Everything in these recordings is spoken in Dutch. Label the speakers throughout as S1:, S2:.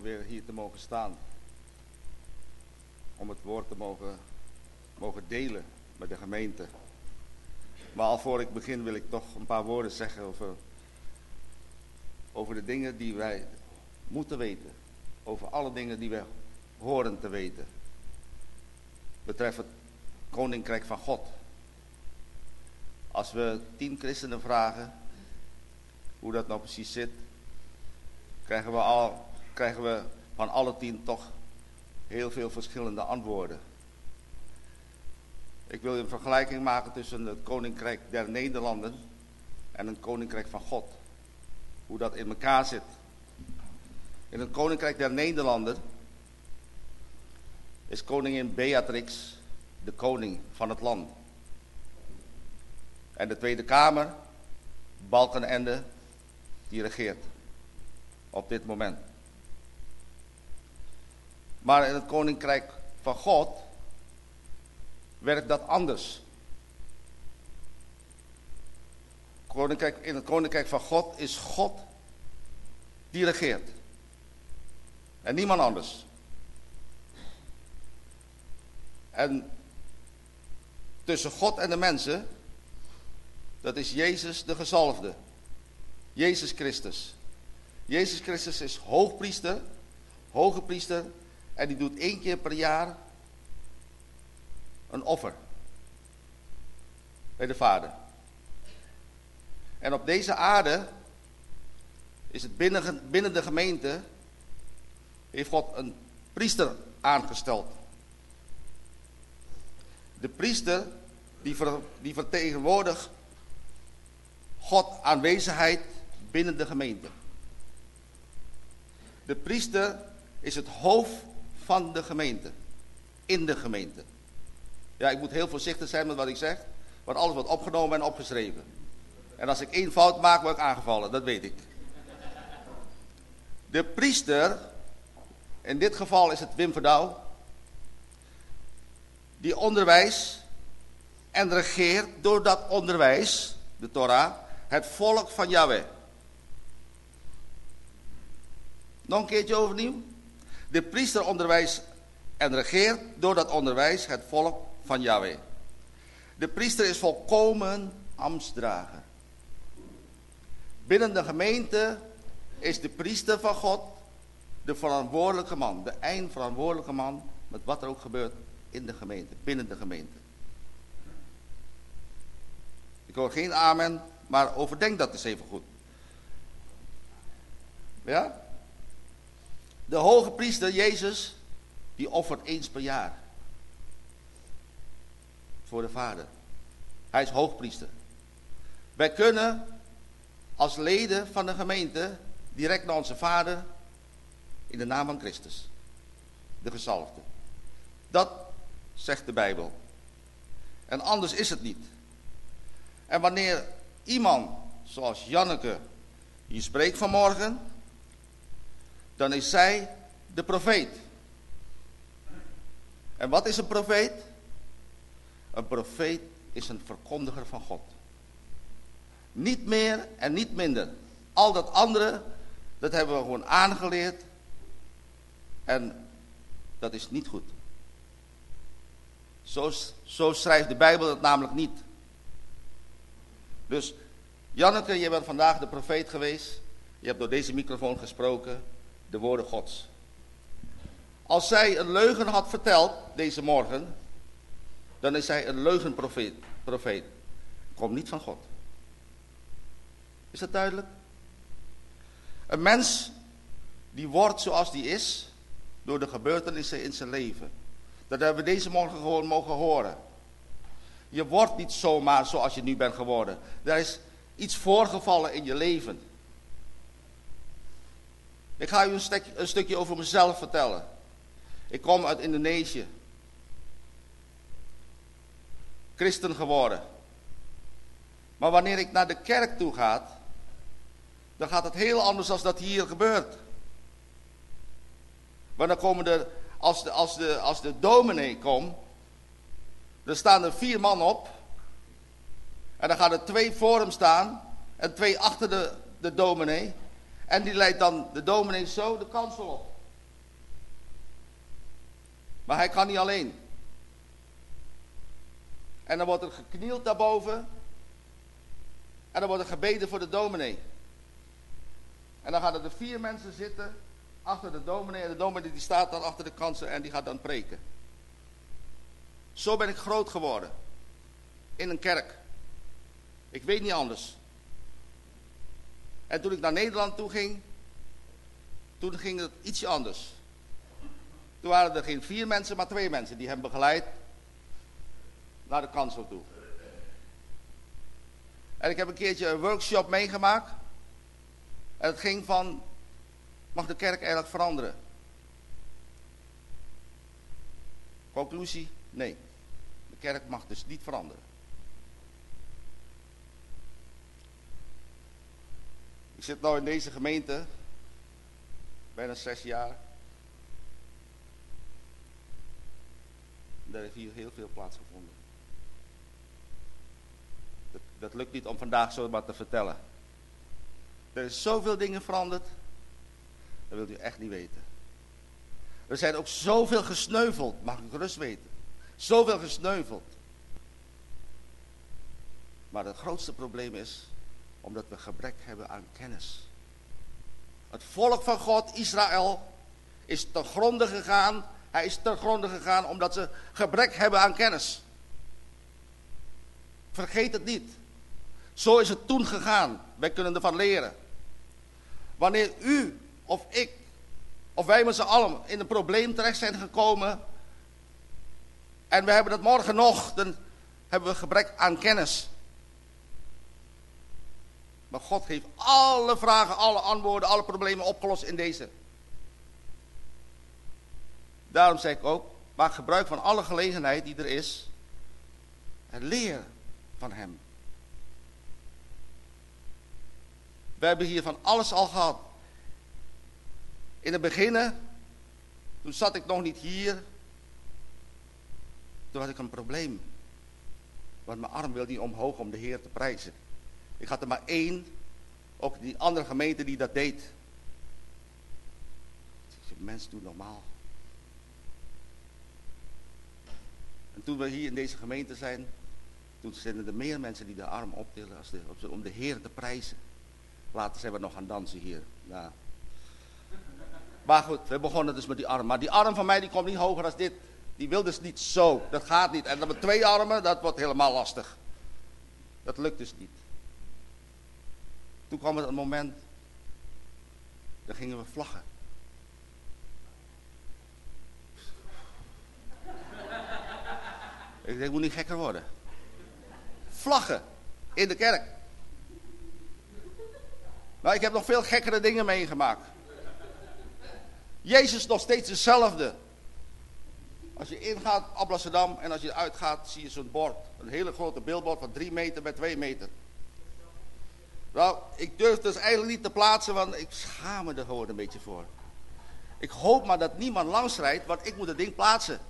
S1: om weer hier te mogen staan. Om het woord te mogen, mogen delen met de gemeente. Maar alvorens ik begin wil ik toch een paar woorden zeggen over, over de dingen die wij moeten weten. Over alle dingen die wij horen te weten. Betreffend het koninkrijk van God. Als we tien christenen vragen hoe dat nou precies zit, krijgen we, al, krijgen we van alle tien toch heel veel verschillende antwoorden. Ik wil een vergelijking maken tussen het koninkrijk der Nederlanden en het koninkrijk van God. Hoe dat in elkaar zit. In het koninkrijk der Nederlanden is koningin Beatrix de koning van het land. En de Tweede Kamer, Balkenende, die regeert op dit moment. Maar in het koninkrijk van God werkt dat anders. Koninkrijk, in het koninkrijk van God is God die regeert. En niemand anders. En tussen God en de mensen dat is Jezus de gezalfde. Jezus Christus. Jezus Christus is hoogpriester, hoge priester. En die doet één keer per jaar een offer. Bij de Vader. En op deze aarde is het binnen, binnen de gemeente, heeft God een priester aangesteld. De priester die, die vertegenwoordigt God aanwezigheid binnen de gemeente. De priester is het hoofd van de gemeente. In de gemeente. Ja, ik moet heel voorzichtig zijn met wat ik zeg. Want alles wordt opgenomen en opgeschreven. En als ik één fout maak, word ik aangevallen. Dat weet ik. De priester, in dit geval is het Wim Verdouw. Die onderwijs en regeert door dat onderwijs, de Torah, het volk van Yahweh. Nog een keertje overnieuw. De priester onderwijst en regeert door dat onderwijs het volk van Yahweh. De priester is volkomen ambtsdrager. Binnen de gemeente is de priester van God de verantwoordelijke man, de eindverantwoordelijke man met wat er ook gebeurt in de gemeente, binnen de gemeente. Ik hoor geen amen, maar overdenk dat eens even goed. Ja? De hoge priester Jezus, die offert eens per jaar. Voor de Vader. Hij is hoogpriester. Wij kunnen als leden van de gemeente direct naar onze Vader in de naam van Christus. De gezalfde. Dat zegt de Bijbel. En anders is het niet. En wanneer iemand zoals Janneke hier spreekt vanmorgen, dan is zij de profeet. En wat is een profeet? Een profeet is een verkondiger van God. Niet meer en niet minder. Al dat andere, dat hebben we gewoon aangeleerd. En dat is niet goed. Zo, zo schrijft de Bijbel het namelijk niet. Dus Janneke, je bent vandaag de profeet geweest. Je hebt door deze microfoon gesproken de woorden Gods. Als zij een leugen had verteld deze morgen, dan is zij een leugenprofeet. Profeet. Komt niet van God. Is dat duidelijk? Een mens die wordt zoals die is door de gebeurtenissen in zijn leven. Dat hebben we deze morgen gewoon mogen horen. Je wordt niet zomaar zoals je nu bent geworden. Er is iets voorgevallen in je leven. Ik ga u een, een stukje over mezelf vertellen. Ik kom uit Indonesië. Christen geworden. Maar wanneer ik naar de kerk toe ga, dan gaat het heel anders dan dat hier gebeurt. Maar dan komen er, als de, als de, als de dominee komt, er staan er vier man op. En dan gaan er twee voor hem staan en twee achter de, de dominee. En die leidt dan de dominee zo de kansel op. Maar hij kan niet alleen. En dan wordt er geknield daarboven. En dan wordt er gebeden voor de dominee. En dan gaan er vier mensen zitten achter de dominee. En de dominee die staat dan achter de kansel en die gaat dan preken. Zo ben ik groot geworden. In een kerk. Ik weet niet anders. En toen ik naar Nederland toe ging, toen ging het ietsje anders. Toen waren er geen vier mensen, maar twee mensen die hem begeleid naar de kansel toe. En ik heb een keertje een workshop meegemaakt. En het ging van, mag de kerk eigenlijk veranderen? Conclusie, nee. De kerk mag dus niet veranderen. Ik zit nu in deze gemeente, bijna zes jaar. Daar heeft hier heel veel plaatsgevonden. Dat, dat lukt niet om vandaag zomaar te vertellen. Er is zoveel dingen veranderd. Dat wilt u echt niet weten. Er zijn ook zoveel gesneuveld, mag ik rust weten. Zoveel gesneuveld. Maar het grootste probleem is omdat we gebrek hebben aan kennis. Het volk van God, Israël, is ten gronde gegaan. Hij is ten gronde gegaan omdat ze gebrek hebben aan kennis. Vergeet het niet. Zo is het toen gegaan. Wij kunnen ervan leren. Wanneer u of ik, of wij met z'n allen in een probleem terecht zijn gekomen. En we hebben dat morgen nog, dan hebben we gebrek aan kennis. Maar God heeft alle vragen, alle antwoorden, alle problemen opgelost in deze. Daarom zeg ik ook, maak gebruik van alle gelegenheid die er is. En leer van hem. We hebben hier van alles al gehad. In het begin, toen zat ik nog niet hier. Toen had ik een probleem. Want mijn arm wilde niet omhoog om de Heer te prijzen. Ik had er maar één, ook die andere gemeente die dat deed. Mensen doen normaal. En toen we hier in deze gemeente zijn, toen zijn er meer mensen die de arm optillen als de, om de Heer te prijzen. Later zijn we nog gaan dansen hier. Maar goed, we begonnen dus met die arm. Maar die arm van mij die komt niet hoger dan dit. Die wil dus niet zo. Dat gaat niet. En dan met twee armen, dat wordt helemaal lastig. Dat lukt dus niet. Toen kwam het moment, dan gingen we vlaggen. Ik denk, moet niet gekker worden. Vlaggen in de kerk. Maar ik heb nog veel gekkere dingen meegemaakt. Jezus nog steeds dezelfde. Als je ingaat op Amsterdam en als je uitgaat, zie je zo'n bord. Een hele grote beeldbord van 3 meter bij 2 meter. Nou, ik durf dus eigenlijk niet te plaatsen, want ik schaam me er gewoon een beetje voor. Ik hoop maar dat niemand langs rijdt, want ik moet het ding plaatsen.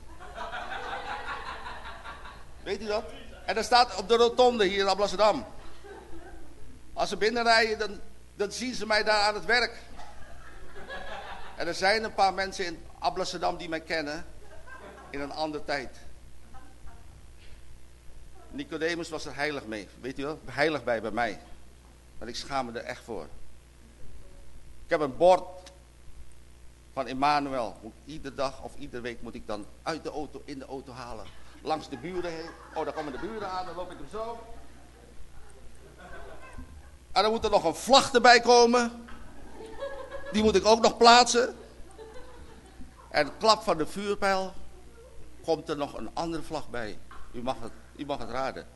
S1: Weet u dat? En dat staat op de rotonde hier in Amsterdam. Als ze binnenrijden, dan, dan zien ze mij daar aan het werk. En er zijn een paar mensen in Amsterdam die mij kennen in een andere tijd. Nicodemus was er heilig mee, weet u wel? Heilig bij bij mij. Maar ik schaam me er echt voor. Ik heb een bord van Emmanuel. Iedere dag of iedere week moet ik dan uit de auto, in de auto halen. Langs de buren heen. Oh, daar komen de buren aan, dan loop ik hem zo. En dan moet er nog een vlag erbij komen. Die moet ik ook nog plaatsen. En klap van de vuurpijl komt er nog een andere vlag bij. U mag het, u mag het raden.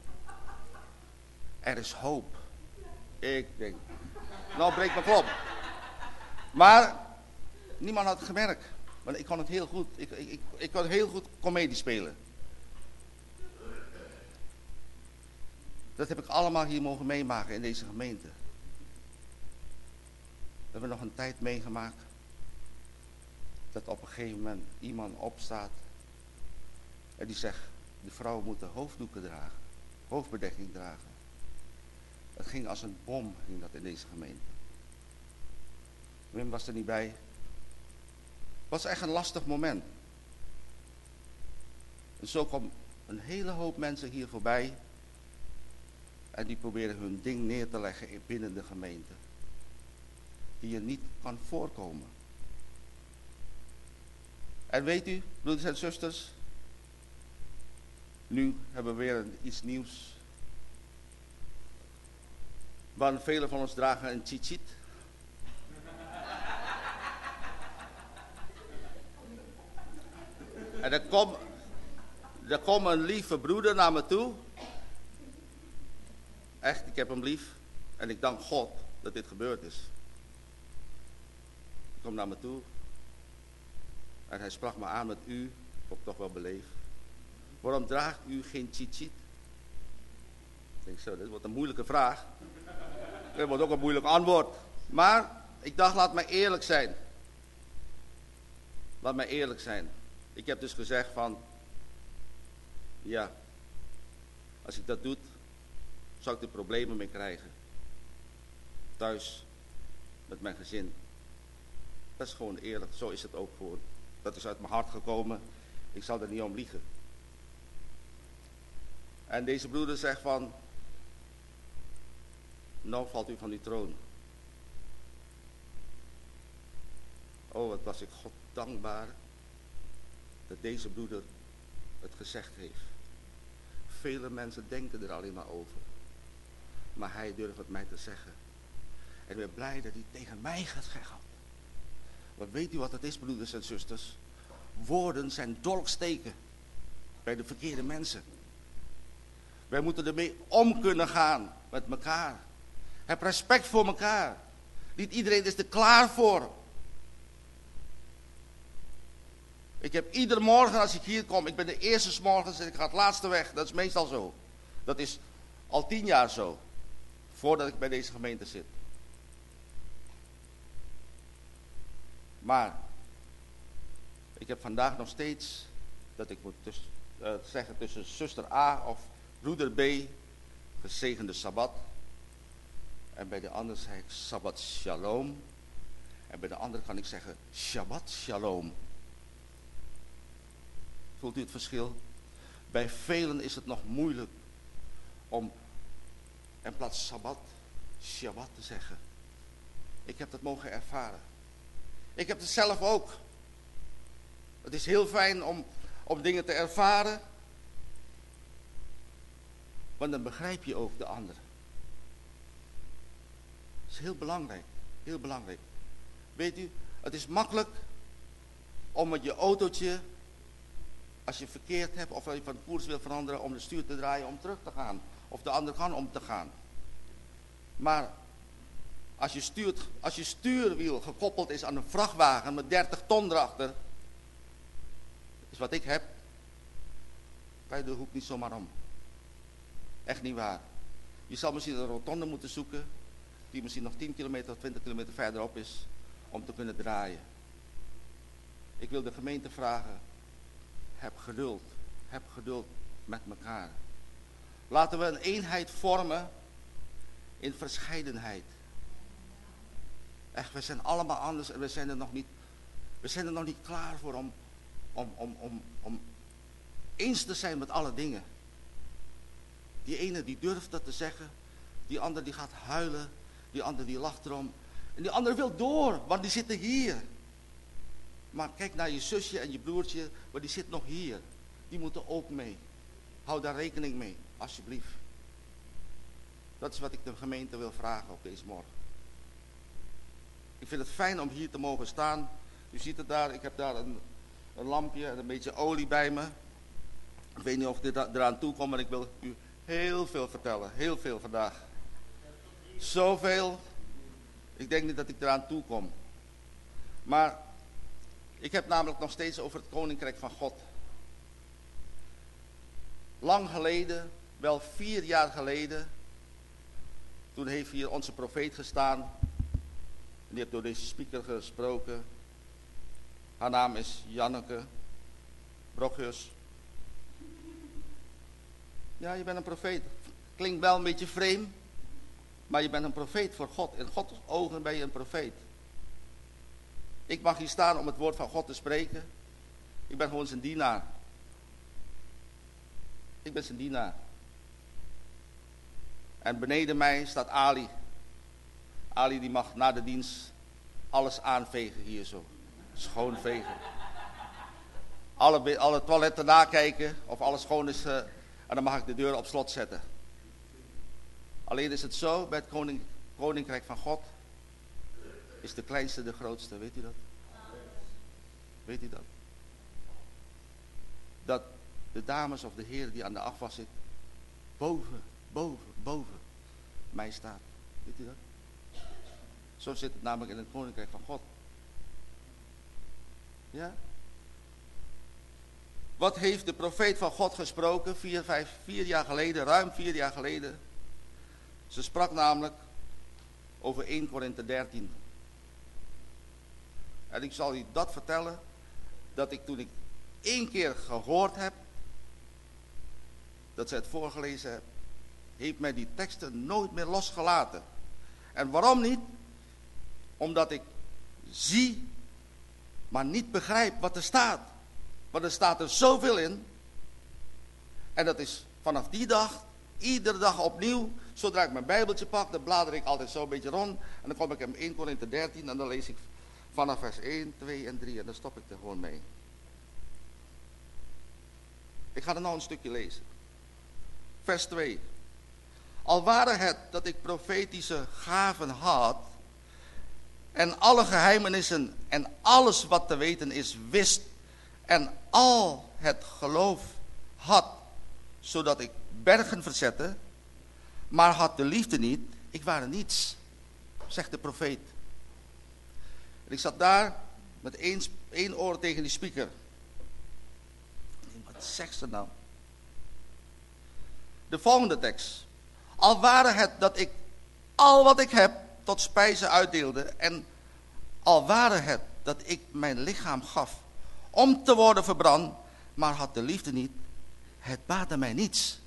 S1: Er is hoop. Ik denk, nou breekt mijn klop. Maar niemand had het gemerkt. Want ik kon het heel goed. Ik, ik, ik kon heel goed comedie spelen. Dat heb ik allemaal hier mogen meemaken in deze gemeente. We hebben nog een tijd meegemaakt. Dat op een gegeven moment iemand opstaat. En die zegt, de vrouwen moeten hoofddoeken dragen. Hoofdbedekking dragen. Het ging als een bom ging dat in deze gemeente. Wim was er niet bij. Het was echt een lastig moment. En zo kwam een hele hoop mensen hier voorbij. En die proberen hun ding neer te leggen binnen de gemeente. Die je niet kan voorkomen. En weet u, broeders en zusters, nu hebben we weer iets nieuws. Want velen van ons dragen een chichit. en er komt, er komt een lieve broeder naar me toe. Echt, ik heb hem lief. En ik dank God dat dit gebeurd is. Komt naar me toe. En hij sprak me aan met u. Vond ik toch wel beleefd. Waarom draagt u geen chichit? Ik denk zo, dit wordt een moeilijke vraag. Dit wordt ook een moeilijk antwoord. Maar ik dacht, laat mij eerlijk zijn. Laat mij eerlijk zijn. Ik heb dus gezegd van, ja, als ik dat doe, zou ik er problemen mee krijgen. Thuis, met mijn gezin. Dat is gewoon eerlijk, zo is het ook voor. Dat is uit mijn hart gekomen. Ik zal er niet om liegen. En deze broeder zegt van, nou valt u van die troon. Oh, wat was ik God dankbaar dat deze broeder het gezegd heeft. Vele mensen denken er alleen maar over. Maar hij durft het mij te zeggen. En ik ben blij dat hij tegen mij gaat zeggen. Want weet u wat het is, broeders en zusters? Woorden zijn dolksteken bij de verkeerde mensen. Wij moeten ermee om kunnen gaan met elkaar. Heb respect voor elkaar. Niet iedereen is er klaar voor. Ik heb iedere morgen als ik hier kom, ik ben de eerste morgens en ik ga het laatste weg. Dat is meestal zo. Dat is al tien jaar zo. Voordat ik bij deze gemeente zit. Maar ik heb vandaag nog steeds dat ik moet tussen, uh, zeggen tussen zuster A of broeder B, gezegende Sabbat. En bij de andere zeg ik Sabbat Shalom. En bij de andere kan ik zeggen Shabbat Shalom. Voelt u het verschil? Bij velen is het nog moeilijk om in plaats Sabbat Shabbat te zeggen. Ik heb dat mogen ervaren. Ik heb het zelf ook. Het is heel fijn om, om dingen te ervaren. Want dan begrijp je ook de ander. Is heel belangrijk. Heel belangrijk. Weet u, het is makkelijk om met je autootje, als je verkeerd hebt of als je van koers wil veranderen, om de stuur te draaien om terug te gaan. Of de andere kant om te gaan. Maar als je, stuurt, als je stuurwiel gekoppeld is aan een vrachtwagen met 30 ton erachter, is wat ik heb, kan je de hoek niet zomaar om. Echt niet waar. Je zal misschien een rotonde moeten zoeken, die misschien nog 10 kilometer of 20 kilometer verderop is, om te kunnen draaien. Ik wil de gemeente vragen, heb geduld, heb geduld met elkaar. Laten we een eenheid vormen in verscheidenheid. Echt, we zijn allemaal anders en we zijn er nog niet, we zijn er nog niet klaar voor om, om, om, om, om eens te zijn met alle dingen. Die ene die durft dat te zeggen, die ander die gaat huilen, die ander die lacht erom. En die ander wil door, want die zitten hier. Maar kijk naar je zusje en je broertje, maar die zit nog hier. Die moeten ook mee. Hou daar rekening mee, alsjeblieft. Dat is wat ik de gemeente wil vragen op deze morgen. Ik vind het fijn om hier te mogen staan. U ziet het daar, ik heb daar een, een lampje en een beetje olie bij me. Ik weet niet of dit eraan toe komt, maar ik wil u heel veel vertellen. Heel veel vandaag. Zoveel. Ik denk niet dat ik eraan toe kom. Maar ik heb namelijk nog steeds over het koninkrijk van God. Lang geleden, wel vier jaar geleden, toen heeft hier onze profeet gestaan. En die heeft door deze speaker gesproken. Haar naam is Janneke Brokhuis. Ja, je bent een profeet. Klinkt wel een beetje vreemd. Maar je bent een profeet voor God. In Gods ogen ben je een profeet. Ik mag hier staan om het woord van God te spreken. Ik ben gewoon zijn dienaar. Ik ben zijn dienaar. En beneden mij staat Ali. Ali die mag na de dienst alles aanvegen hier zo. Schoonvegen. Alle, alle toiletten nakijken of alles schoon is. Uh, en dan mag ik de deur op slot zetten. Alleen is het zo bij het koning, koninkrijk van God. Is de kleinste de grootste, weet u dat? Weet u dat? Dat de dames of de heren die aan de afwas zit, boven, boven, boven mij staat. Weet u dat? Zo zit het namelijk in het koninkrijk van God. Ja? Wat heeft de profeet van God gesproken vier, vijf, vier jaar geleden, ruim vier jaar geleden? Ze sprak namelijk over 1 Korinthe 13. En ik zal u dat vertellen, dat ik toen ik één keer gehoord heb, dat ze het voorgelezen heeft, heeft mij die teksten nooit meer losgelaten. En waarom niet? Omdat ik zie, maar niet begrijp wat er staat. Want er staat er zoveel in. En dat is vanaf die dag, iedere dag opnieuw. Zodra ik mijn bijbeltje pak, dan blader ik altijd zo een beetje rond. En dan kom ik in 1 Korinthe 13 en dan lees ik vanaf vers 1, 2 en 3. En dan stop ik er gewoon mee. Ik ga er nou een stukje lezen. Vers 2. Al waren het dat ik profetische gaven had en alle geheimenissen en alles wat te weten is wist en al het geloof had, zodat ik bergen verzette, maar had de liefde niet, ik waren niets, zegt de profeet. En ik zat daar met één, één oor tegen die speaker. Wat zegt ze nou? De volgende tekst. Al waren het dat ik al wat ik heb tot spijzen uitdeelde en al waren het dat ik mijn lichaam gaf om te worden verbrand, maar had de liefde niet, het baatte mij niets.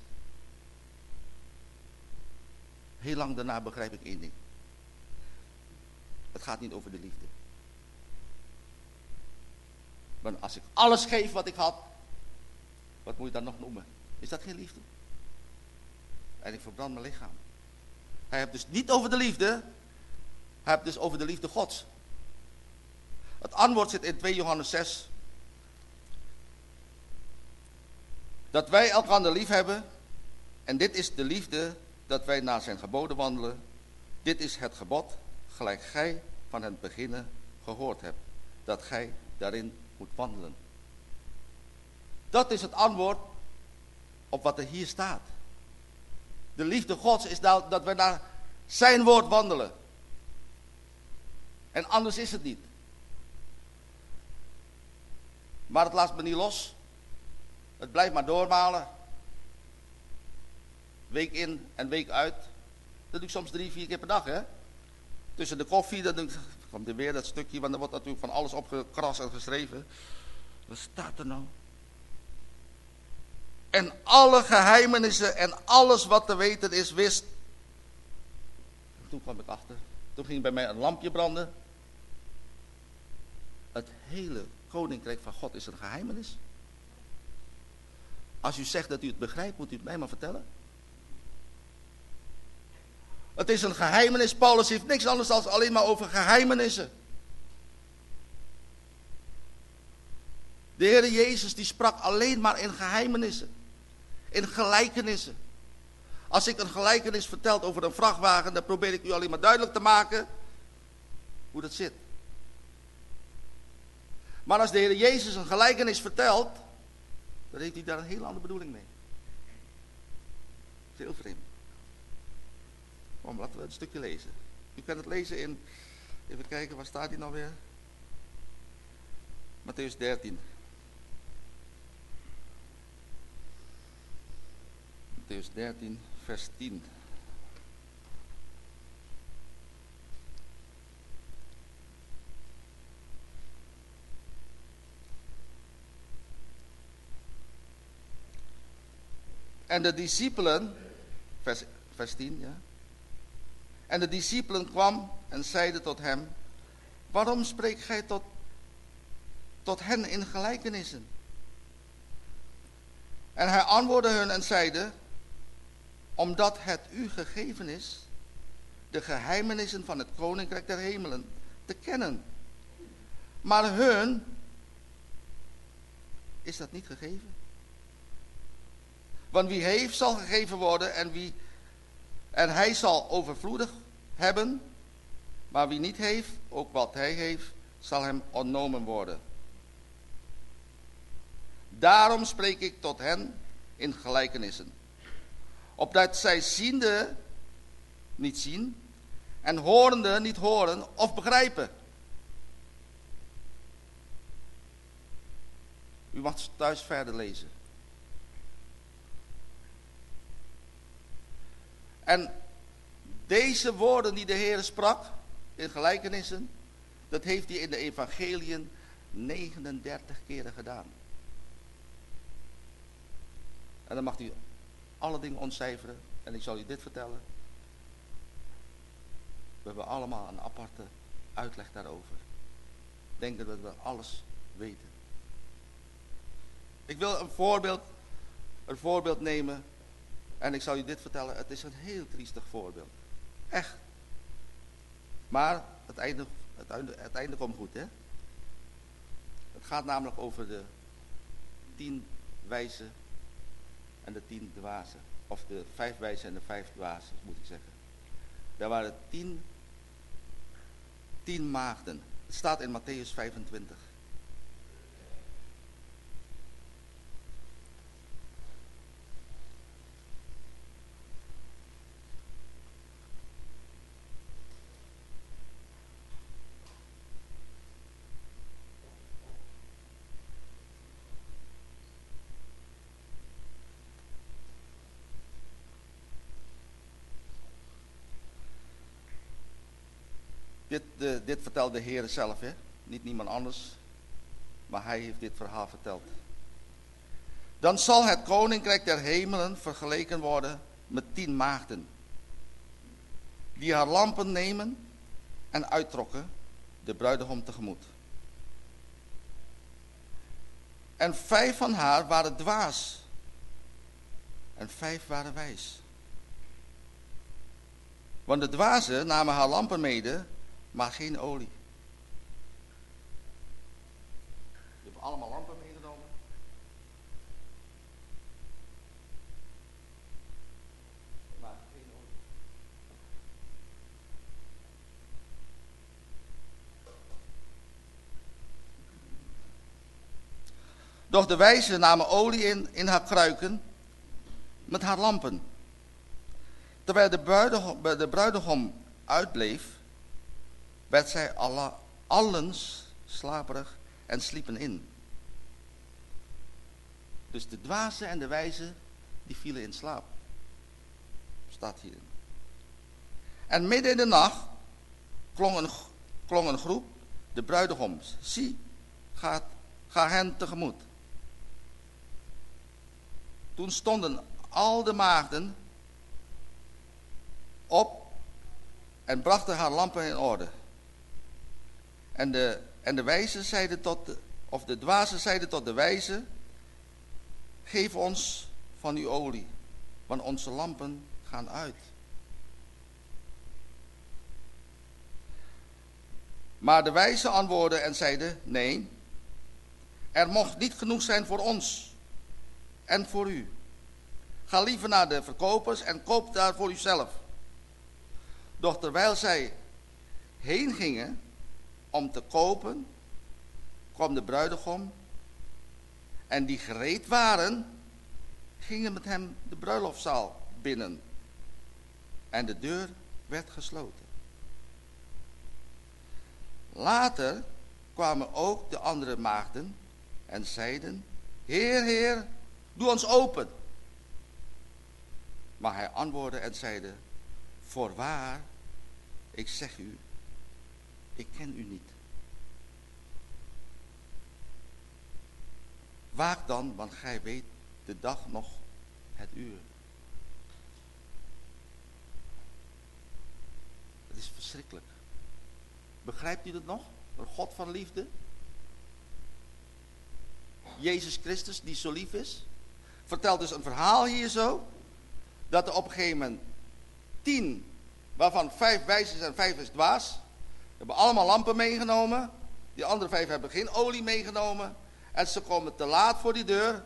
S1: Heel lang daarna begrijp ik één ding. Het gaat niet over de liefde. Want als ik alles geef wat ik had, wat moet je dan nog noemen? Is dat geen liefde? En ik verbrand mijn lichaam. Hij heeft dus niet over de liefde. Hij heeft dus over de liefde gods. Het antwoord zit in 2 Johannes 6. Dat wij elkaar lief hebben. En dit is de liefde dat wij naar zijn geboden wandelen. Dit is het gebod, gelijk gij van het beginnen gehoord hebt. Dat gij daarin moet wandelen. Dat is het antwoord op wat er hier staat. De liefde Gods is dat, dat we naar zijn woord wandelen. En anders is het niet. Maar het laat me niet los. Het blijft maar doormalen. Week in en week uit. Dat doe ik soms drie, vier keer per dag, hè. Tussen de koffie, dan komt er weer dat stukje, want er wordt natuurlijk van alles opgekrast en geschreven. Wat staat er nou? En alle geheimenissen en alles wat te weten is, wist. toen kwam ik achter. Toen ging bij mij een lampje branden. Het hele koninkrijk van God is een geheimenis. Als u zegt dat u het begrijpt, moet u het mij maar vertellen. Het is een geheimenis. Paulus heeft niks anders dan alleen maar over geheimenissen. De Heer Jezus die sprak alleen maar in geheimenissen. In gelijkenissen. Als ik een gelijkenis vertel over een vrachtwagen, dan probeer ik u alleen maar duidelijk te maken hoe dat zit. Maar als de Heer Jezus een gelijkenis vertelt, dan heeft hij daar een heel andere bedoeling mee. Heel vreemd. Kom, laten we een stukje lezen. U kunt het lezen in, even kijken, waar staat hij nou weer? Matthäus 13. Matthäus 13, vers 10. En de discipelen, vers, vers 10, ja. En de discipelen kwam en zeiden tot hem, waarom spreekt gij tot, tot hen in gelijkenissen? En hij antwoordde hun en zeide, omdat het u gegeven is, de geheimenissen van het koninkrijk der hemelen te kennen. Maar hun is dat niet gegeven. Want wie heeft zal gegeven worden en, wie, en hij zal overvloedig hebben. Maar wie niet heeft, ook wat hij heeft, zal hem ontnomen worden. Daarom spreek ik tot hen in gelijkenissen. Opdat zij ziende niet zien en horende niet horen of begrijpen. U mag thuis verder lezen. En deze woorden die de Heer sprak in gelijkenissen, dat heeft hij in de evangeliën 39 keren gedaan. En dan mag u alle dingen ontcijferen. En ik zal u dit vertellen. We hebben allemaal een aparte uitleg daarover. Denken dat we alles weten. Ik wil een voorbeeld, een voorbeeld nemen. En ik zal u dit vertellen. Het is een heel triestig voorbeeld. Echt. Maar het einde, het het komt goed, hè? Het gaat namelijk over de tien wijze en de tien dwazen. Of de vijf wijze en de vijf dwazen, moet ik zeggen. Daar waren tien, tien maagden. Het staat in Matthäus 25. Dit, dit vertelt de Heer zelf, hè? niet niemand anders. Maar hij heeft dit verhaal verteld. Dan zal het koninkrijk der hemelen vergeleken worden met tien maagden. Die haar lampen nemen en uittrokken de bruidegom tegemoet. En vijf van haar waren dwaas. En vijf waren wijs. Want de dwazen namen haar lampen mede maar geen olie. Je hebt allemaal lampen meegenomen. Maar geen olie. Doch de wijzen namen olie in, in haar kruiken met haar lampen. Terwijl de bruidegom, de bruidegom uitbleef, werd zij alle, allens slaperig en sliepen in. Dus de dwaze en de wijze, die vielen in slaap. Staat hier. En midden in de nacht klonk een, groep, de bruidegoms. Zie, ga, ga hen tegemoet. Toen stonden al de maagden op en brachten haar lampen in orde. En de, en de wijze zeiden tot, de, of de dwazen zeiden tot de wijze, geef ons van uw olie, want onze lampen gaan uit. Maar de wijze antwoordden en zeiden, nee, er mocht niet genoeg zijn voor ons en voor u. Ga liever naar de verkopers en koop daar voor uzelf. Doch terwijl zij heen gingen, om te kopen, kwam de bruidegom. En die gereed waren, gingen met hem de bruiloftzaal binnen. En de deur werd gesloten. Later kwamen ook de andere maagden en zeiden, Heer, Heer, doe ons open. Maar hij antwoordde en zeide, Voorwaar, ik zeg u, ik ken u niet. Waak dan, want gij weet de dag nog het uur. verschrikkelijk. Begrijpt u dat nog? Een God van liefde. Jezus Christus, die zo lief is. Vertelt dus een verhaal hier zo. Dat er op een gegeven moment tien, waarvan vijf wijs is en vijf is dwaas. Hebben allemaal lampen meegenomen. Die andere vijf hebben geen olie meegenomen. En ze komen te laat voor die deur.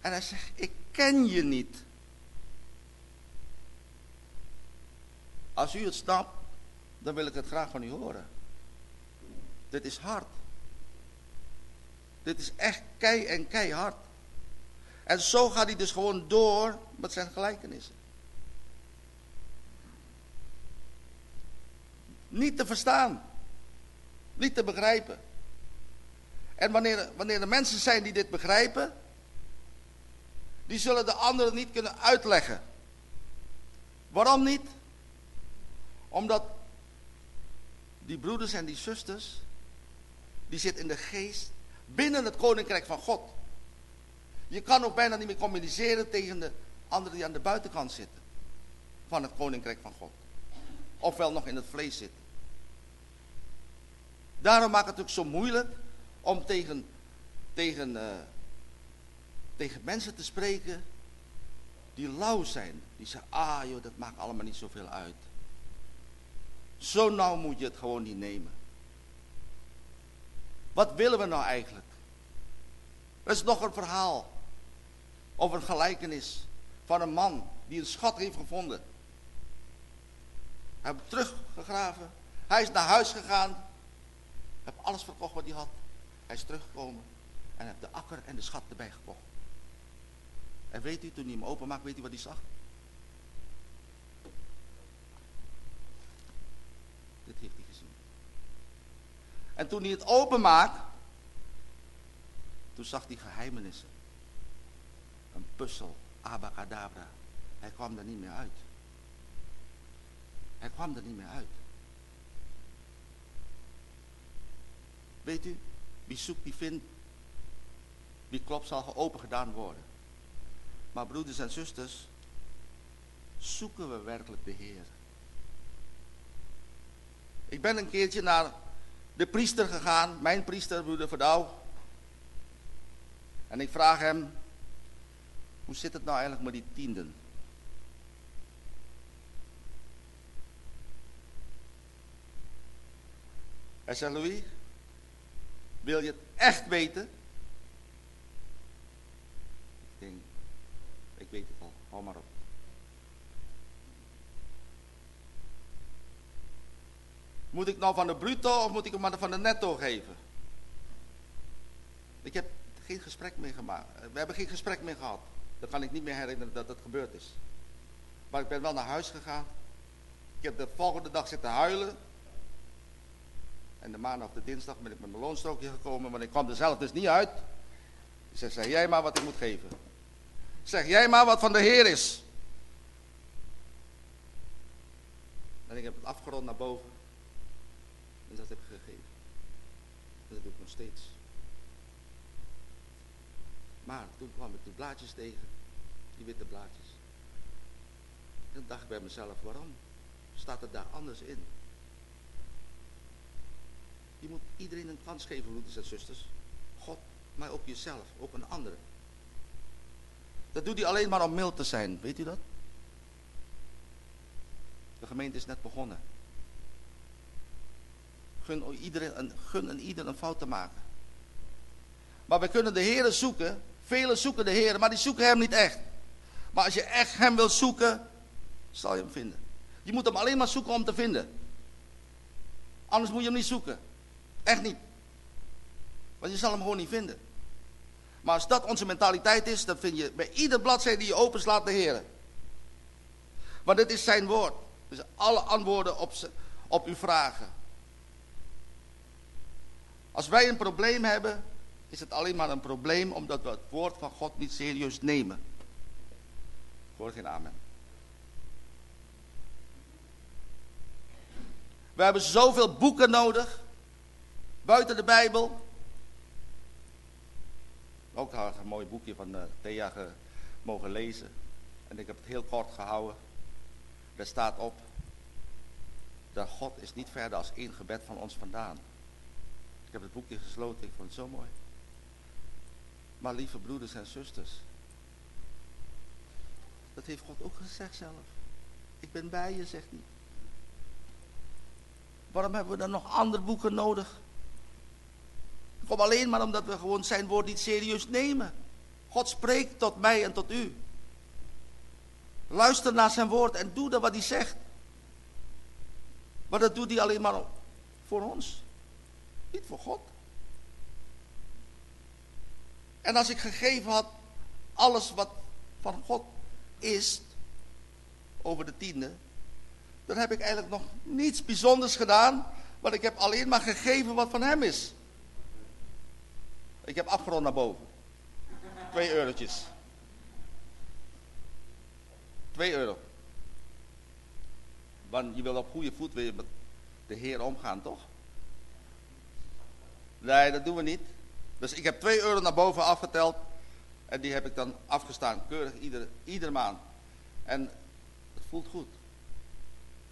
S1: En hij zegt, ik ken je niet. Als u het snapt, dan wil ik het graag van u horen. Dit is hard. Dit is echt kei en keihard. En zo gaat hij dus gewoon door met zijn gelijkenissen. Niet te verstaan. Niet te begrijpen. En wanneer, wanneer er mensen zijn die dit begrijpen, die zullen de anderen niet kunnen uitleggen. Waarom niet? Omdat die broeders en die zusters, die zitten in de geest binnen het koninkrijk van God. Je kan ook bijna niet meer communiceren tegen de anderen die aan de buitenkant zitten van het koninkrijk van God. Ofwel nog in het vlees zitten. Daarom maakt het ook zo moeilijk om tegen, tegen, uh, tegen mensen te spreken die lauw zijn. Die zeggen, ah joh, dat maakt allemaal niet zoveel uit. Zo nauw moet je het gewoon niet nemen. Wat willen we nou eigenlijk? Er is nog een verhaal over een gelijkenis van een man die een schat heeft gevonden. Hij heeft teruggegraven. Hij is naar huis gegaan. Heeft alles verkocht wat hij had. Hij is teruggekomen en heeft de akker en de schat erbij gekocht. En weet u, toen hij hem openmaakt, weet u wat hij zag? Dit heeft hij gezien. En toen hij het openmaakt, toen zag hij geheimenissen. Een puzzel, abacadabra. Hij kwam er niet meer uit. Hij kwam er niet meer uit. Weet u, wie zoekt, die vindt. Wie klopt, zal open gedaan worden. Maar broeders en zusters, zoeken we werkelijk de Heer? Ik ben een keertje naar de priester gegaan, mijn priester, broeder Verdouw. En ik vraag hem, hoe zit het nou eigenlijk met die tienden? Hij zegt, Louis, wil je het echt weten? Ik denk, ik weet het al, hou maar op. Moet ik nou van de bruto of moet ik hem maar van de netto geven? Ik heb geen gesprek meer gemaakt. We hebben geen gesprek meer gehad. Dan kan ik niet meer herinneren dat het gebeurd is. Maar ik ben wel naar huis gegaan. Ik heb de volgende dag zitten huilen. En de maandag of de dinsdag ben ik met mijn loonstrookje gekomen, want ik kwam er zelf dus niet uit. Ik zeg, zeg jij maar wat ik moet geven. Zeg jij maar wat van de Heer is. En ik heb het afgerond naar boven. En dat heb ik gegeven. En dat doe ik nog steeds. Maar toen kwam ik de blaadjes tegen. Die witte blaadjes. En dacht ik bij mezelf, waarom staat het daar anders in? Je moet iedereen een kans geven, broeders en zusters. God, maar ook jezelf, ook een andere. Dat doet hij alleen maar om mild te zijn, weet u dat? De gemeente is net begonnen. Gun iedereen, een, gun een ieder een fout te maken. Maar we kunnen de Heer zoeken. Velen zoeken de Heer, maar die zoeken hem niet echt. Maar als je echt hem wil zoeken, zal je hem vinden. Je moet hem alleen maar zoeken om te vinden. Anders moet je hem niet zoeken. Echt niet. Want je zal hem gewoon niet vinden. Maar als dat onze mentaliteit is, dan vind je bij ieder bladzijde die je openslaat de Heer. Want dit is zijn woord. Dus alle antwoorden op, op uw vragen. Als wij een probleem hebben, is het alleen maar een probleem omdat we het woord van God niet serieus nemen. Hoor geen amen. We hebben zoveel boeken nodig. Buiten de Bijbel. Ook een mooi boekje van uh, Thea mogen lezen. En ik heb het heel kort gehouden. Er staat op. dat God is niet verder als één gebed van ons vandaan. Ik heb het boekje gesloten, ik vond het zo mooi. Maar lieve broeders en zusters, dat heeft God ook gezegd zelf. Ik ben bij je, zegt hij. Waarom hebben we dan nog andere boeken nodig? Kom alleen maar omdat we gewoon zijn woord niet serieus nemen. God spreekt tot mij en tot u. Luister naar zijn woord en doe dat wat hij zegt. Maar dat doet hij alleen maar voor ons. Niet voor God. En als ik gegeven had alles wat van God is, over de tiende, dan heb ik eigenlijk nog niets bijzonders gedaan, want ik heb alleen maar gegeven wat van hem is. Ik heb afgerond naar boven. Twee eurotjes. Twee euro. Want je wil op goede voet weer met de Heer omgaan, toch? Nee, dat doen we niet. Dus ik heb 2 euro naar boven afgeteld. En die heb ik dan afgestaan, keurig iedere, iedere maand. En het voelt goed.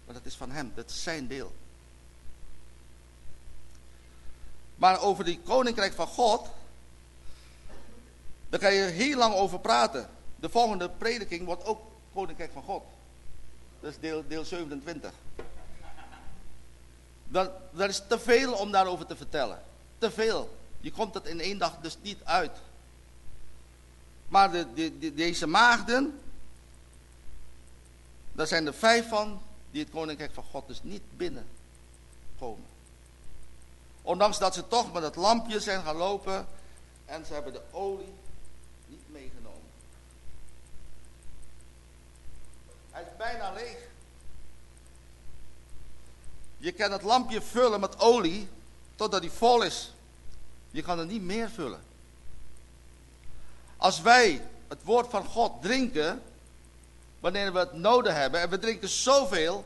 S1: Maar dat is van hem, dat is zijn deel. Maar over die koninkrijk van God, daar kan je heel lang over praten. De volgende prediking wordt ook koninkrijk van God. Dat is deel, deel 27. Dat, dat is te veel om daarover te vertellen. Te veel. Je komt het in één dag dus niet uit. Maar de, de, deze maagden, daar zijn er vijf van die het koninkrijk van God dus niet binnenkomen. Ondanks dat ze toch met het lampje zijn gaan lopen en ze hebben de olie niet meegenomen. Hij is bijna leeg. Je kan het lampje vullen met olie totdat hij vol is. Je kan er niet meer vullen. Als wij het woord van God drinken, wanneer we het nodig hebben, en we drinken zoveel,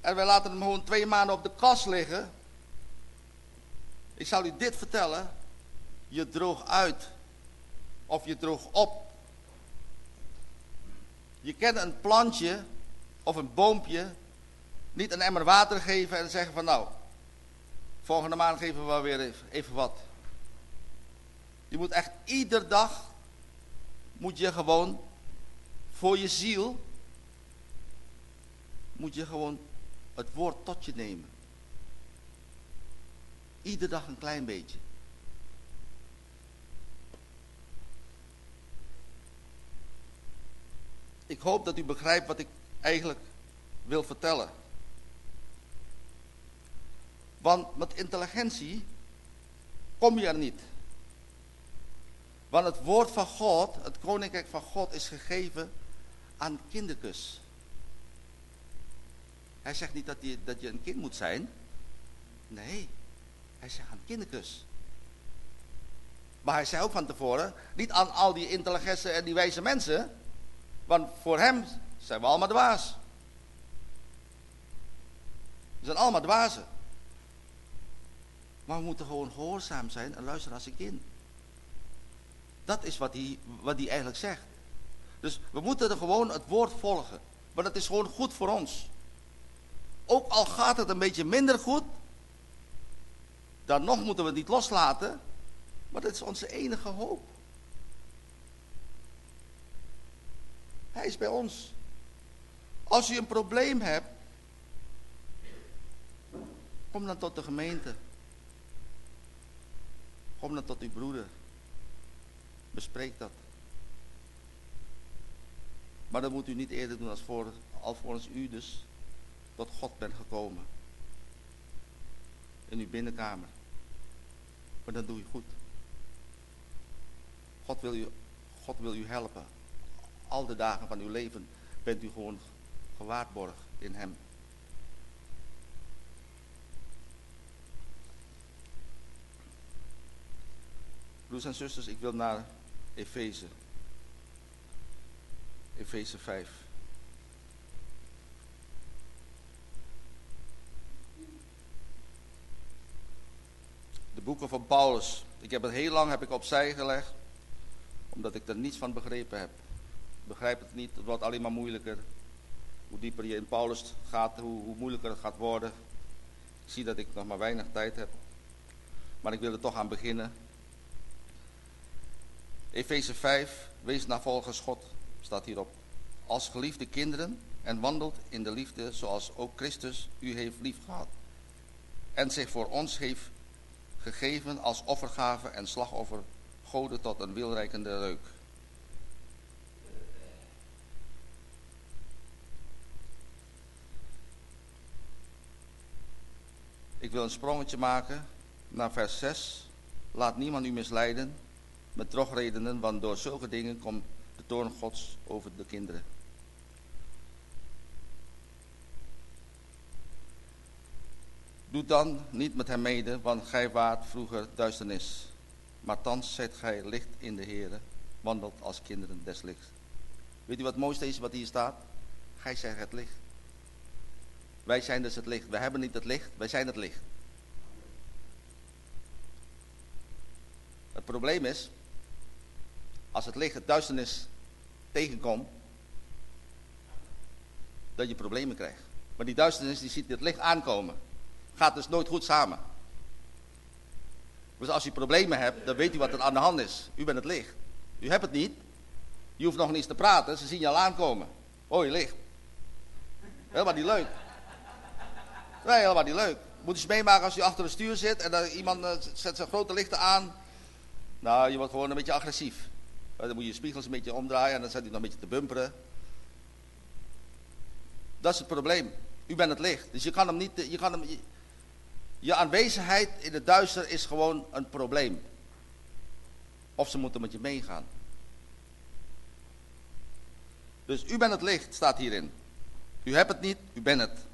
S1: en we laten hem gewoon twee maanden op de kast liggen. Ik zal u dit vertellen, je droog uit, of je droog op. Je kent een plantje, of een boompje, niet een emmer water geven en zeggen van nou, volgende maand geven we wel weer even wat. Je moet echt iedere dag, moet je gewoon voor je ziel, moet je gewoon het woord tot je nemen. Iedere dag een klein beetje. Ik hoop dat u begrijpt wat ik eigenlijk wil vertellen. Want met intelligentie kom je er niet. Want het woord van God, het koninkrijk van God, is gegeven aan kinderkus. Hij zegt niet dat je, dat je een kind moet zijn. Nee, hij zegt aan kinderkus. Maar hij zei ook van tevoren, niet aan al die intelligente en die wijze mensen. Want voor hem zijn we allemaal dwaas. We zijn allemaal dwazen. Maar we moeten gewoon gehoorzaam zijn en luisteren als een kind. Dat is wat hij, wat eigenlijk zegt. Dus we moeten er gewoon het woord volgen. Want het is gewoon goed voor ons. Ook al gaat het een beetje minder goed, dan nog moeten we het niet loslaten. Maar dat is onze enige hoop. Hij is bij ons. Als je een probleem hebt, kom dan tot de gemeente. Kom dan tot uw broeder. Bespreek dat. Maar dat moet u niet eerder doen als voor, alvorens u dus tot God bent gekomen. In uw binnenkamer. Maar dan doe je goed. God wil u, God wil u helpen. Al de dagen van uw leven bent u gewoon gewaarborg in hem. Broers en zusters, ik wil naar Efeze. Efeze 5. De boeken van Paulus. Ik heb het heel lang heb ik opzij gelegd. Omdat ik er niets van begrepen heb. Begrijp het niet, het wordt alleen maar moeilijker. hoe dieper je in Paulus gaat, hoe, hoe moeilijker het gaat worden. Ik zie dat ik nog maar weinig tijd heb. Maar ik wil er toch aan beginnen. Efeze 5, wees navolgens God, staat hierop. Als geliefde kinderen en wandelt in de liefde zoals ook Christus u heeft liefgehad. En zich voor ons heeft gegeven als offergave en slagoffer, goden tot een wilrijkende reuk. Ik wil een sprongetje maken naar vers 6. Laat niemand u misleiden met drogredenen, want door zulke dingen komt de toorn gods over de kinderen. Doe dan niet met hem mede, want gij waart vroeger duisternis. Maar thans zijt gij licht in de Heere, wandelt als kinderen des lichts. Weet u wat mooiste is wat hier staat? Gij zijt het licht. Wij zijn dus het licht. We hebben niet het licht, wij zijn het licht. Het probleem is, als het licht het duisternis tegenkomt, dat je problemen krijgt. Maar die duisternis die ziet het licht aankomen. Gaat dus nooit goed samen. Dus als u problemen hebt, dan weet u wat er aan de hand is. U bent het licht. U hebt het niet. Je hoeft nog niet eens te praten, ze zien je al aankomen. Oh, je licht. Helemaal niet leuk. Nee, helemaal niet leuk. Moet je meemaken als je achter het stuur zit en dan iemand eh, zet zijn grote lichten aan. Nou, je wordt gewoon een beetje agressief. Dan moet je je spiegels een beetje omdraaien en dan zet hij nog een beetje te bumperen. Dat is het probleem. U bent het licht. Dus je kan hem niet. Je, kan hem, je, je aanwezigheid in het duister is gewoon een probleem. Of ze moeten met je meegaan. Dus u bent het licht, staat hierin. U hebt het niet, u bent het.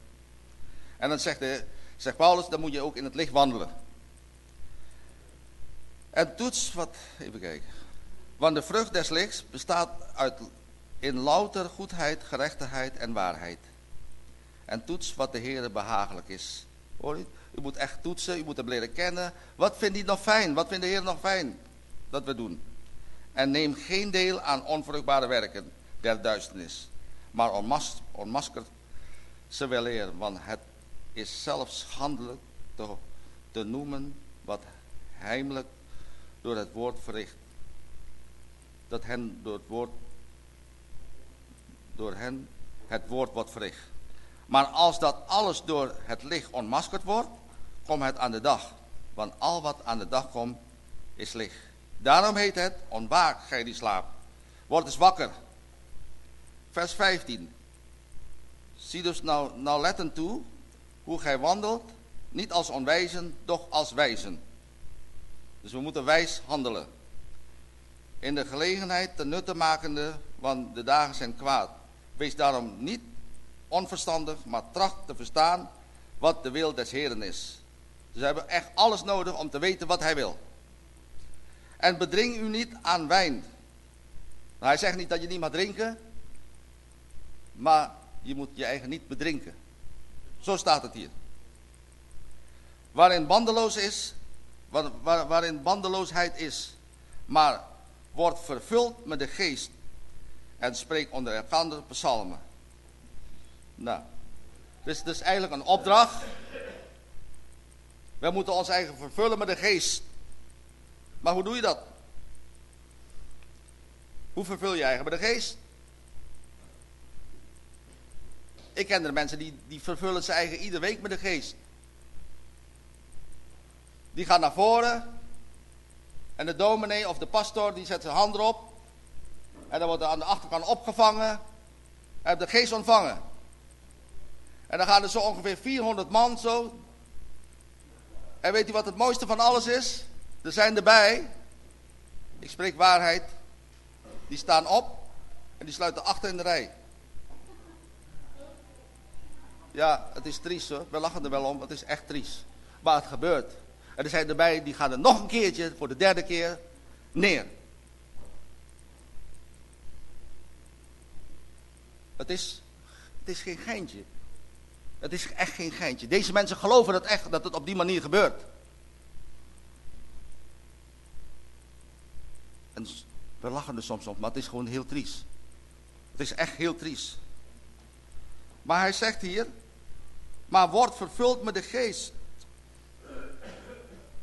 S1: En dan zegt, Paulus, dan moet je ook in het licht wandelen. En toets wat, even kijken. Want de vrucht des lichts bestaat uit in louter goedheid, gerechtigheid en waarheid. En toets wat de Heer behagelijk is. Hoor je? U moet echt toetsen, u moet hem leren kennen. Wat vindt hij nog fijn? Wat vindt de Heer nog fijn dat we doen? En neem geen deel aan onvruchtbare werken der duisternis. Maar onmas onmaskert ze wel eer, want het is zelfs schandelijk te, te noemen wat heimelijk door het woord verricht. Dat hen door het woord, door hen het woord wordt verricht. Maar als dat alles door het licht onmaskerd wordt, komt het aan de dag. Want al wat aan de dag komt, is licht. Daarom heet het, ontwaak gij die slaapt. Word eens wakker. Vers 15. Zie dus nou, nou letten toe, hoe gij wandelt, niet als onwijzen, doch als wijzen. Dus we moeten wijs handelen. In de gelegenheid te nutte makende, want de dagen zijn kwaad. Wees daarom niet onverstandig, maar tracht te verstaan wat de wil des Heren is. Dus we hebben echt alles nodig om te weten wat hij wil. En bedring u niet aan wijn. Nou, hij zegt niet dat je niet mag drinken, maar je moet je eigen niet bedrinken. Zo staat het hier. Waarin bandeloos is, waar, waar, waarin bandeloosheid is, maar wordt vervuld met de geest en spreekt onder elkaar psalmen. Nou, dus is eigenlijk een opdracht. We moeten ons eigen vervullen met de geest. Maar hoe doe je dat? Hoe vervul je eigen met de geest? Ik ken er mensen die, die vervullen zijn eigen iedere week met de geest. Die gaan naar voren. En de dominee of de pastor die zet zijn hand erop. En dan wordt er aan de achterkant opgevangen. En de geest ontvangen. En dan gaan er zo ongeveer 400 man zo. En weet u wat het mooiste van alles is? Er zijn erbij. Ik spreek waarheid. Die staan op. En die sluiten achter in de rij. Ja, het is triest hoor. We lachen er wel om. Het is echt triest. Maar het gebeurt. En er zijn erbij die gaan er nog een keertje, voor de derde keer, neer. Het is, het is geen geintje. Het is echt geen geintje. Deze mensen geloven het echt dat het op die manier gebeurt. En we lachen er soms om, maar het is gewoon heel triest. Het is echt heel triest. Maar hij zegt hier, maar word vervuld met de geest.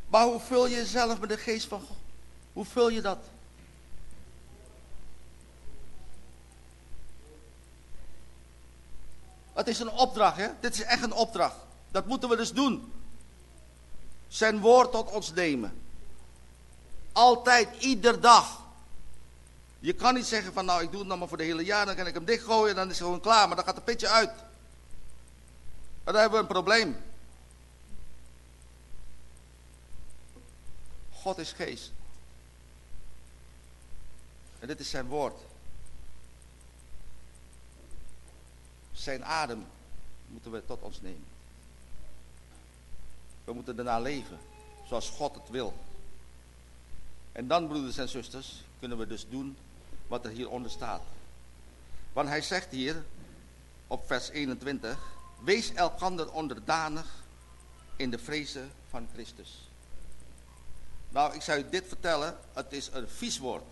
S1: Maar hoe vul je jezelf met de geest van God? Hoe vul je dat? Het is een opdracht, hè? Dit is echt een opdracht. Dat moeten we dus doen. Zijn woord tot ons nemen. Altijd, ieder dag. Je kan niet zeggen van nou ik doe het nog maar voor de hele jaar, dan kan ik hem dichtgooien en dan is het gewoon klaar. Maar dan gaat het pitje uit. En dan hebben we een probleem. God is geest. En dit is zijn woord. Zijn adem moeten we tot ons nemen. We moeten daarna leven, zoals God het wil. En dan, broeders en zusters, kunnen we dus doen wat er hieronder staat. Want hij zegt hier, op vers 21, wees elkander onderdanig in de vrezen van Christus. Nou, ik zou u dit vertellen, het is een vies woord.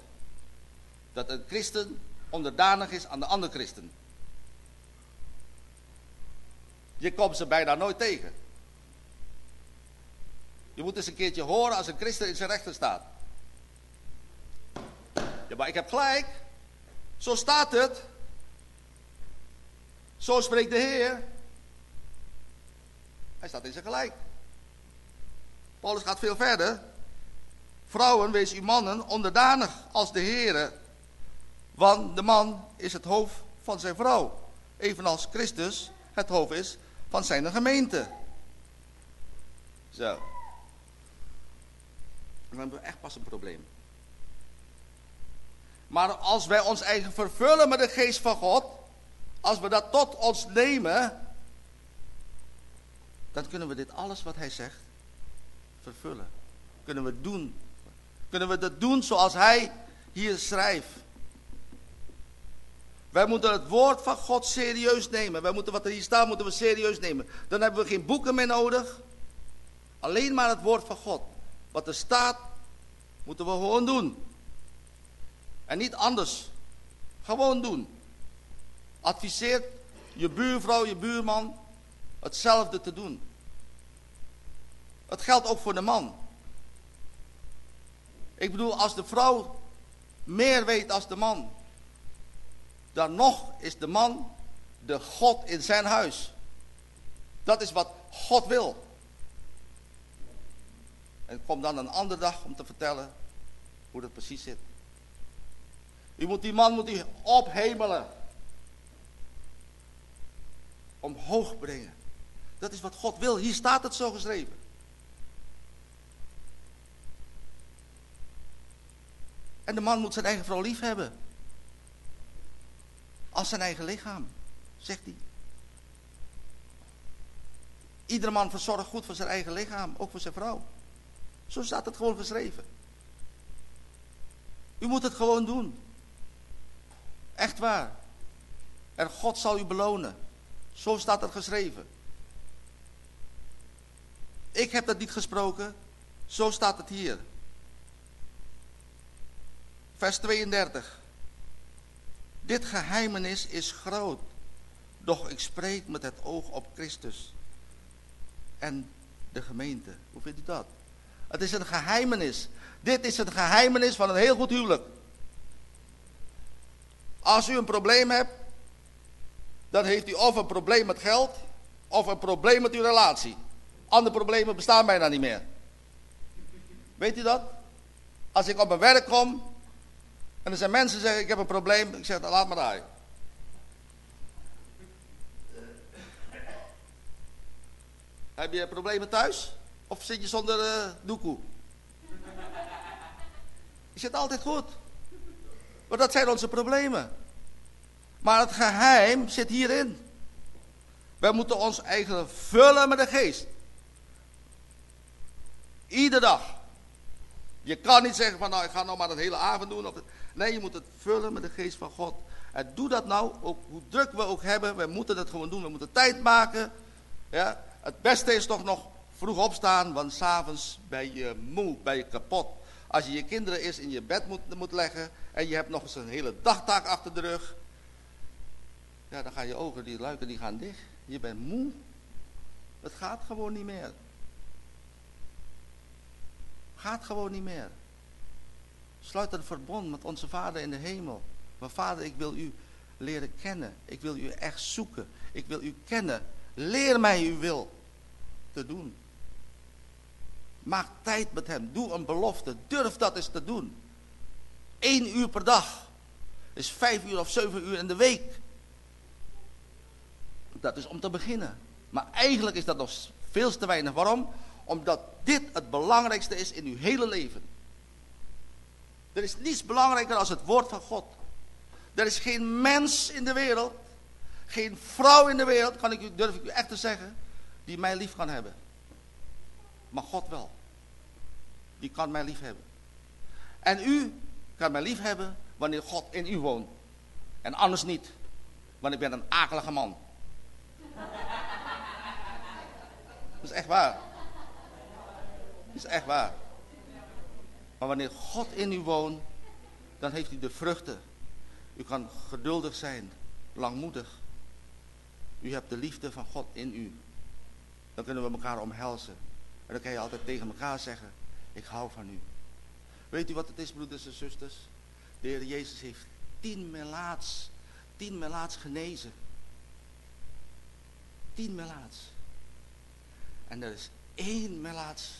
S1: Dat een christen onderdanig is aan de andere christen. Je komt ze bijna nooit tegen. Je moet eens een keertje horen als een christen in zijn rechter staat. Ja, maar ik heb gelijk. Zo staat het. Zo spreekt de Heer. Hij staat in zijn gelijk. Paulus gaat veel verder. Vrouwen, wees uw mannen onderdanig als de Heer. Want de man is het hoofd van zijn vrouw. Evenals Christus het hoofd is van zijn gemeente. Zo. Dan hebben we echt pas een probleem. Maar als wij ons eigen vervullen met de geest van God, als we dat tot ons nemen, dan kunnen we dit alles wat hij zegt vervullen. Kunnen we doen. Kunnen we dat doen zoals hij hier schrijft. Wij moeten het woord van God serieus nemen. Wij moeten wat er hier staat, moeten we serieus nemen. Dan hebben we geen boeken meer nodig. Alleen maar het woord van God. Wat er staat, moeten we gewoon doen. En niet anders. Gewoon doen. Adviseer je buurvrouw, je buurman hetzelfde te doen. Het geldt ook voor de man. Ik bedoel, als de vrouw meer weet als de man, dan nog is de man de God in zijn huis. Dat is wat God wil. En kom dan een andere dag om te vertellen hoe dat precies zit. U moet die man moet ophemelen. Omhoog brengen. Dat is wat God wil. Hier staat het zo geschreven. En de man moet zijn eigen vrouw lief hebben. Als zijn eigen lichaam, zegt hij. Iedere man verzorgt goed voor zijn eigen lichaam, ook voor zijn vrouw. Zo staat het gewoon geschreven. U moet het gewoon doen. Echt waar. En God zal u belonen. Zo staat het geschreven. Ik heb dat niet gesproken. Zo staat het hier. Vers 32. Dit geheimenis is groot. Doch ik spreek met het oog op Christus. En de gemeente. Hoe vindt u dat? Het is een geheimenis. Dit is het geheimenis van een heel goed huwelijk. Als u een probleem hebt, dan heeft u of een probleem met geld, of een probleem met uw relatie. Andere problemen bestaan bijna niet meer. Weet u dat? Als ik op mijn werk kom en er zijn mensen die zeggen, ik heb een probleem. Ik zeg, laat maar daar. Heb je problemen thuis? Of zit je zonder uh, doekoe? Je zit altijd goed. Maar dat zijn onze problemen. Maar het geheim zit hierin. Wij moeten ons eigen vullen met de geest. Iedere dag. Je kan niet zeggen van nou ik ga nog maar een hele avond doen. Of, nee, je moet het vullen met de geest van God. En doe dat nou, ook hoe druk we ook hebben. We moeten dat gewoon doen. We moeten tijd maken. Ja? Het beste is toch nog vroeg opstaan, want s'avonds ben je moe, ben je kapot. Als je je kinderen eerst in je bed moet, moet leggen en je hebt nog eens een hele dagtaak achter de rug. Ja, dan gaan je ogen, die luiken, die gaan dicht. Je bent moe. Het gaat gewoon niet meer. Gaat gewoon niet meer. Sluit een verbond met onze Vader in de hemel. Maar Vader, ik wil u leren kennen. Ik wil u echt zoeken. Ik wil u kennen. Leer mij uw wil te doen. Maak tijd met hem. Doe een belofte. Durf dat eens te doen. Eén uur per dag. Is vijf uur of zeven uur in de week. Dat is om te beginnen. Maar eigenlijk is dat nog veel te weinig. Waarom? Omdat dit het belangrijkste is in uw hele leven. Er is niets belangrijker dan het woord van God. Er is geen mens in de wereld, geen vrouw in de wereld, kan ik u, durf ik u echt te zeggen, die mij lief kan hebben. Maar God wel. Die kan mij lief hebben. En u kan mij lief hebben wanneer God in u woont. En anders niet. Want ik ben een akelige man. Dat is echt waar. Dat is echt waar. Maar wanneer God in u woont, dan heeft u de vruchten. U kan geduldig zijn, langmoedig. U hebt de liefde van God in u. Dan kunnen we elkaar omhelzen. En dan kan je altijd tegen elkaar zeggen, ik hou van u. Weet u wat het is, broeders en zusters? De Heer Jezus heeft tien melaats, tien melaats genezen. Tien melaats. En er is één melaats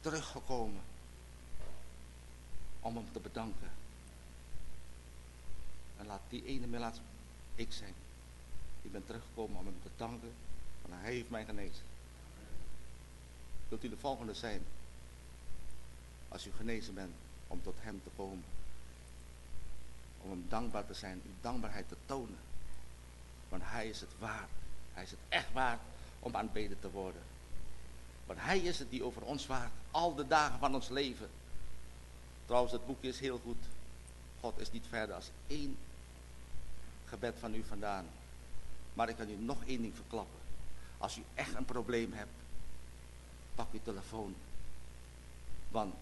S1: teruggekomen om hem te bedanken. En laat die ene melaats ik zijn. Ik ben teruggekomen om hem te danken, want hij heeft mij genezen. Wilt u de volgende zijn? Als u genezen bent, om tot hem te komen. Om hem dankbaar te zijn, uw dankbaarheid te tonen. Want hij is het waard. Hij is het echt waard om aanbeden te worden. Want hij is het die over ons waakt, al de dagen van ons leven. Trouwens, het boek is heel goed. God is niet verder als één gebed van u vandaan. Maar ik kan u nog één ding verklappen. Als u echt een probleem hebt, pak uw telefoon. Want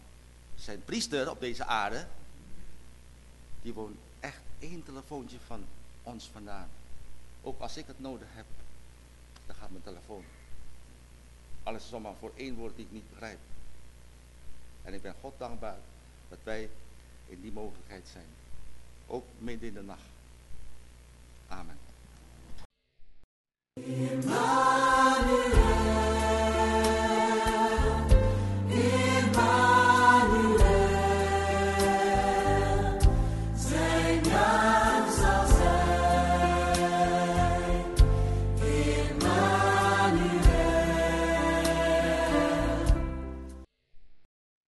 S1: zijn priester op deze aarde, die woont echt één telefoontje van ons vandaan. Ook als ik het nodig heb, dan gaat mijn telefoon. Alles is allemaal voor één woord die ik niet begrijp. En ik ben God dankbaar dat wij in die mogelijkheid zijn. Ook midden in de nacht. Amen.